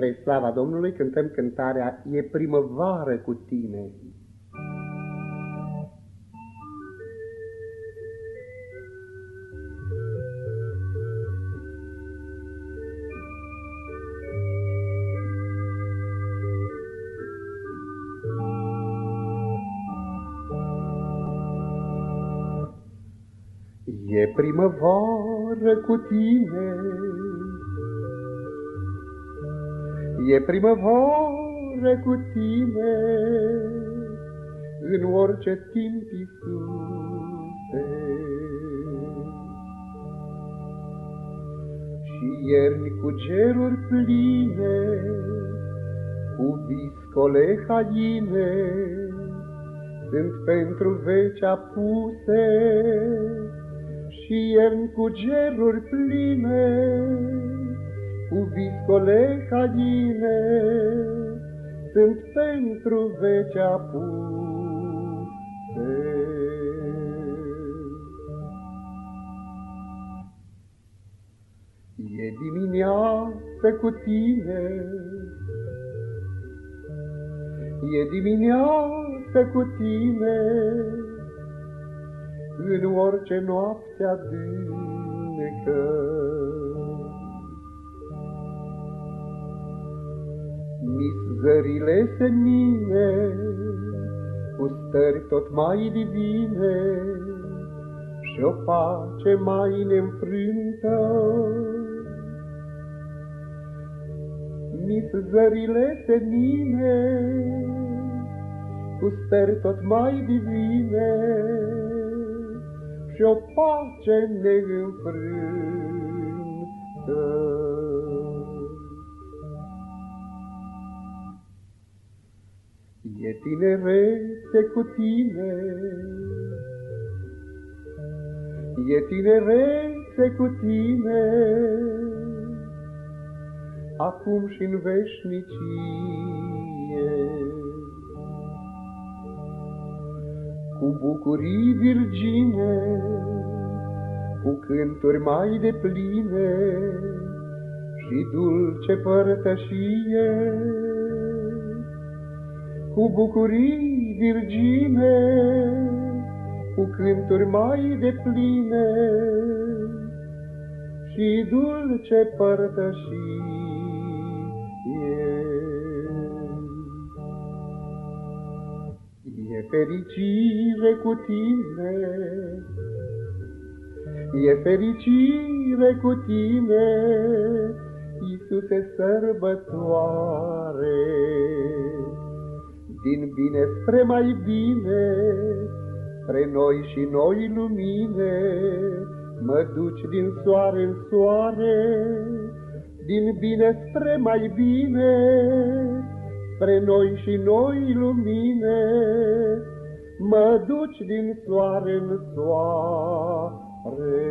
Spre slava Domnului cântăm cântarea E primăvară cu tine. E primăvară cu tine, E primăvară cu tine, În orice timp, Iisuse. Și ierni cu ceruri pline, Cu viscole haine, Sunt pentru veci apuse, și ierni cu geruri pline, cu viscole haine, sunt pentru vecea puse. E dimineață cu tine, e dimineață cu tine, în orice noapte adâncă. Mis se mine cu stări tot mai divine și o pace mai neînfrântă. Mis se mine cu stări tot mai divine și o pace neînfrântă. Tinerete cu tine, E tinerete cu tine, Acum și în veșnicie. cu bucurii virgine, cu cânturi mai de pline și dulce părtășie. Cu bucurii virgine, cu cânturi mai de pline și dulce părtășie. fericire cu tine, e fericire cu tine, Iisuse sărbătoare. Din bine spre mai bine, spre noi și noi lumine, mă duci din soare în soare, din bine spre mai bine, spre noi și noi lumine, mă duci din soare în soare.